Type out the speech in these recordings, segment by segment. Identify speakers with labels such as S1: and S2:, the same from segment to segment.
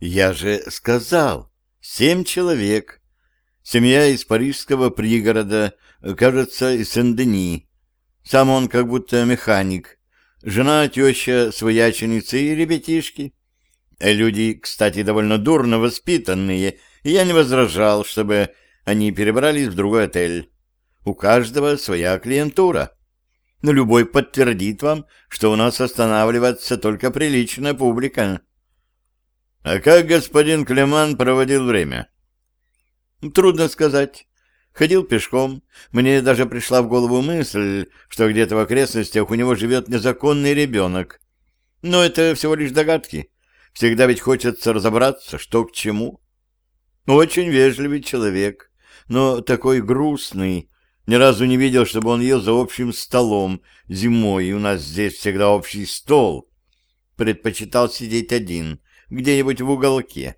S1: Я же сказал, семь человек. Семья из парижского пригорода, кажется, из Сен-Дени. Сам он как будто механик. Жена, теща, свояченицы и ребятишки. Люди, кстати, довольно дурно воспитанные, и я не возражал, чтобы они перебрались в другой отель. У каждого своя клиентура. Но любой подтвердит вам, что у нас останавливается только приличная публика. А как господин Клеман проводил время? Трудно сказать. Ходил пешком. Мне даже пришла в голову мысль, что где-то в окрестностях у него живет незаконный ребенок. Но это всего лишь догадки. Всегда ведь хочется разобраться, что к чему. Очень вежливый человек, но такой грустный. Ни разу не видел, чтобы он ел за общим столом зимой, и у нас здесь всегда общий стол. Предпочитал сидеть один, где-нибудь в уголке.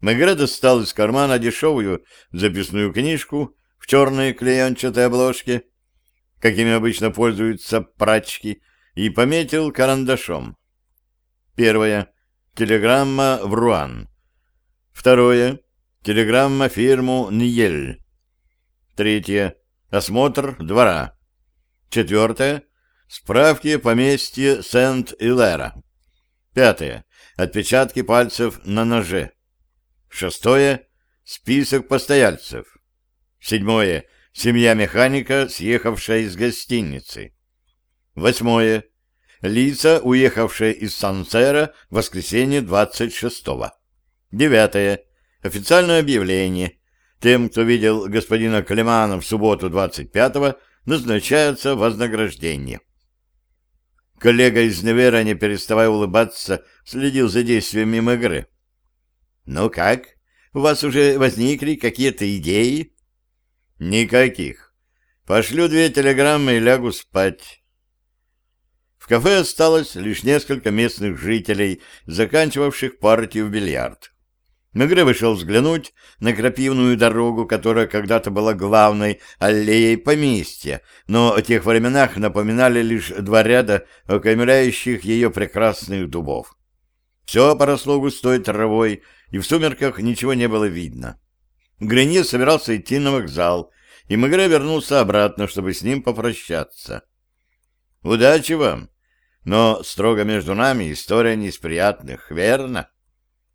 S1: Мегре достал из кармана дешевую записную книжку в черной клеенчатой обложке, какими обычно пользуются прачки, и пометил карандашом. Первое. Телеграмма в Руан. Второе. Телеграмма фирму Ниель. Третье. Осмотр двора. Четвертое. Справки поместья Сент-Илера. Пятое. Отпечатки пальцев на ноже. Шестое. Список постояльцев. Седьмое. Семья механика, съехавшая из гостиницы. Восьмое. Лица, уехавшие из Сансера в воскресенье 26-го. Девятое. Официальное объявление. Тем, кто видел господина Клемана в субботу 25-го, назначается вознаграждение. Коллега из Невера, не переставая улыбаться, следил за действиями Мегры. «Ну как? У вас уже возникли какие-то идеи?» «Никаких. Пошлю две телеграммы и лягу спать». В кафе осталось лишь несколько местных жителей, заканчивавших партию в бильярд. Мегре вышел взглянуть на крапивную дорогу, которая когда-то была главной аллеей поместья, но о тех временах напоминали лишь два ряда окаймляющих ее прекрасных дубов. Все поросло густой травой, и в сумерках ничего не было видно. Гренье собирался идти на вокзал, и Мегре вернулся обратно, чтобы с ним попрощаться. «Удачи вам! Но строго между нами история не из приятных, верно?»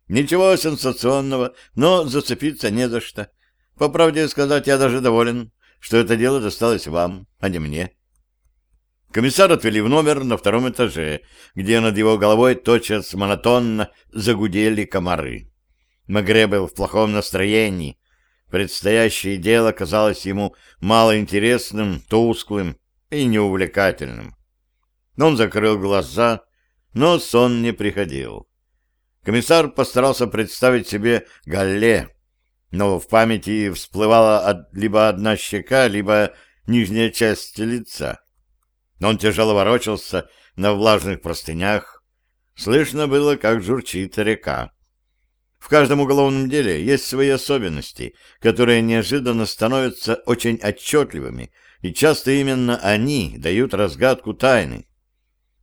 S1: Ничего сенсационного, но зацепиться не за что. По правде сказать, я даже доволен, что это дело досталось вам, а не мне. Комиссар отвели в номер на втором этаже, где над его головой тотчас монотонно загудели комары. Магре был в плохом настроении. Предстоящее дело казалось ему малоинтересным, тусклым и неувлекательным. Он закрыл глаза, но сон не приходил. Комиссар постарался представить себе Галле, но в памяти всплывала либо одна щека, либо нижняя часть лица. Он тяжело ворочался на влажных простынях. Слышно было, как журчит река. В каждом уголовном деле есть свои особенности, которые неожиданно становятся очень отчетливыми, и часто именно они дают разгадку тайны.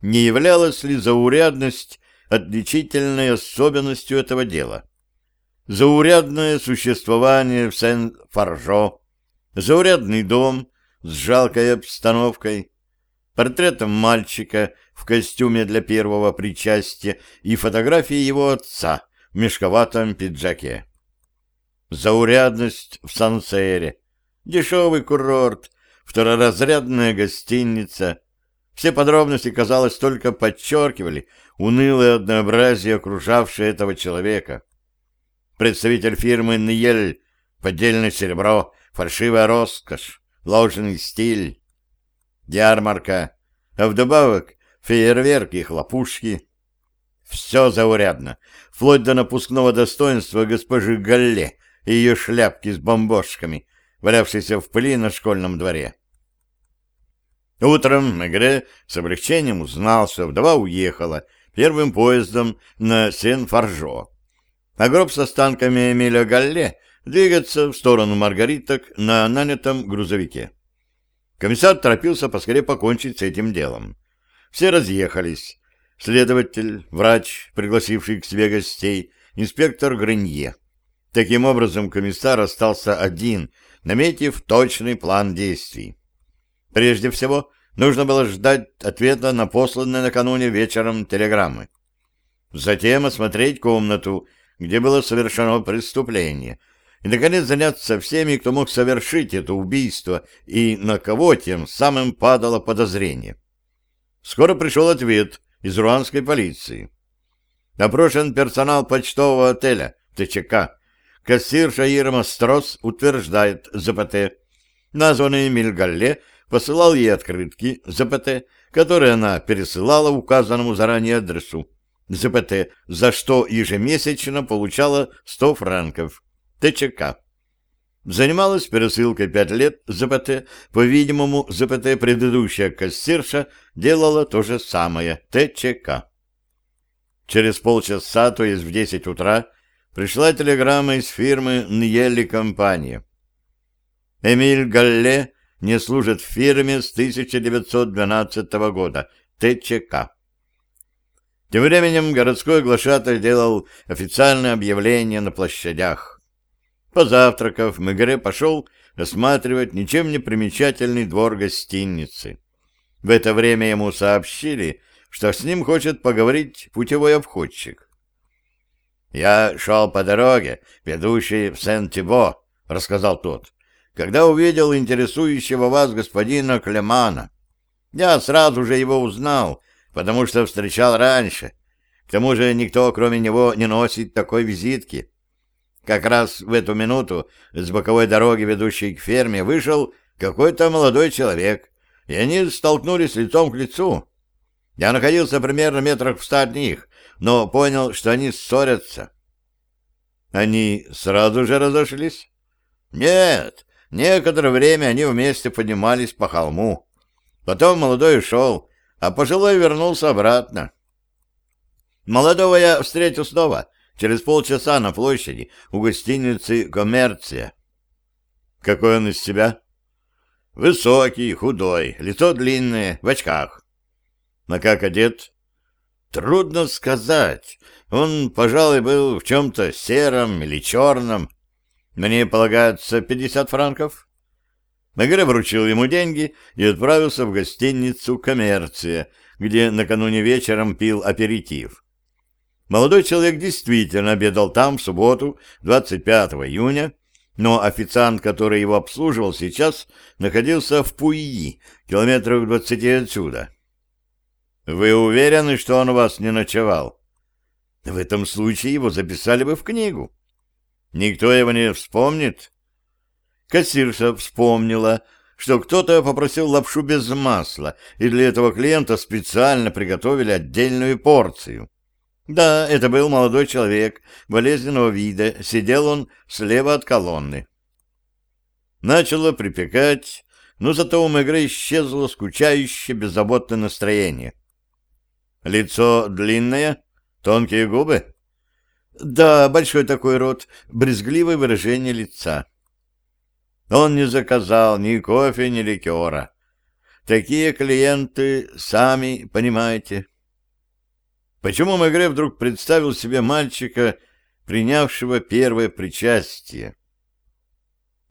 S1: Не являлась ли заурядность отличительной особенностью этого дела. Заурядное существование в Сен-Фаржо, заурядный дом с жалкой обстановкой, портретом мальчика в костюме для первого причастия и фотографии его отца в мешковатом пиджаке. Заурядность в Сансере, дешевый курорт, второразрядная гостиница. Все подробности, казалось, только подчеркивали унылое однообразие, окружавшее этого человека. Представитель фирмы «Ниель», поддельное серебро, фальшивая роскошь, ложный стиль, ярмарка, а вдобавок фейерверки и хлопушки. Все заурядно, вплоть до напускного достоинства госпожи Галле и ее шляпки с бомбошками, валявшейся в пыли на школьном дворе. Утром Мегре с облегчением узнал, что вдова уехала, первым поездом на Сен-Фаржо, а гроб с останками Эмиля Галле двигаться в сторону Маргариток на нанятом грузовике. Комиссар торопился поскорее покончить с этим делом. Все разъехались. следователь, врач, пригласивший к себе гостей, инспектор Гренье. Таким образом, комиссар остался один, наметив точный план действий. Прежде всего, нужно было ждать ответа на посланные накануне вечером телеграммы. Затем осмотреть комнату, где было совершено преступление, и, наконец, заняться всеми, кто мог совершить это убийство и на кого тем самым падало подозрение. Скоро пришел ответ из руанской полиции. Опрошен персонал почтового отеля ТЧК. Кассирша Ирма Строс утверждает ЗПТ. Названный Эмиль Галле посылал ей открытки ЗПТ, которые она пересылала указанному заранее адресу. ЗПТ, за что ежемесячно получала 100 франков. ТЧК. Занималась пересылкой пять лет ЗПТ. По-видимому, ЗПТ предыдущая кассирша делала то же самое. ТЧК. Через полчаса, то есть в 10 утра, пришла телеграмма из фирмы «Ньелли Компания». Эмиль Галле не служит в фирме с 1912 года. ТЧК. Тем временем городской глашатай делал официальное объявление на площадях. Позавтракав, Мегре пошел осматривать ничем не примечательный двор гостиницы. В это время ему сообщили, что с ним хочет поговорить путевой обходчик. «Я шел по дороге, ведущей в Сен-Тибо», — рассказал тот, «когда увидел интересующего вас господина Клемана. Я сразу же его узнал, потому что встречал раньше. К тому же никто, кроме него, не носит такой визитки. Как раз в эту минуту с боковой дороги, ведущей к ферме, вышел какой-то молодой человек, и они столкнулись лицом к лицу. Я находился примерно метрах в ста от них, но понял, что они ссорятся. Они сразу же разошлись? Нет, некоторое время они вместе поднимались по холму. Потом молодой ушел, а пожилой вернулся обратно. Молодого я встретил снова, через полчаса на площади у гостиницы «Коммерция». Какой он из себя? Высокий, худой, лицо длинное, в очках. На как одет? Трудно сказать. Он, пожалуй, был в чем-то сером или черном. Мне полагается пятьдесят франков. Мегре вручил ему деньги и отправился в гостиницу «Коммерция», где накануне вечером пил аперитив. Молодой человек действительно обедал там в субботу, 25 июня, но официант, который его обслуживал сейчас, находился в Пуи, километрах двадцати отсюда. «Вы уверены, что он у вас не ночевал?» «В этом случае его записали бы в книгу. Никто его не вспомнит?» Кассирша вспомнила, что кто-то попросил лапшу без масла, и для этого клиента специально приготовили отдельную порцию. Да, это был молодой человек, болезненного вида, сидел он слева от колонны. Начало припекать, но зато у Мегре исчезло скучающее, беззаботное настроение. Лицо длинное, тонкие губы? Да, большой такой рот, брезгливое выражение лица. Он не заказал ни кофе, ни ликера. Такие клиенты, сами понимаете. Почему Мегре вдруг представил себе мальчика, принявшего первое причастие?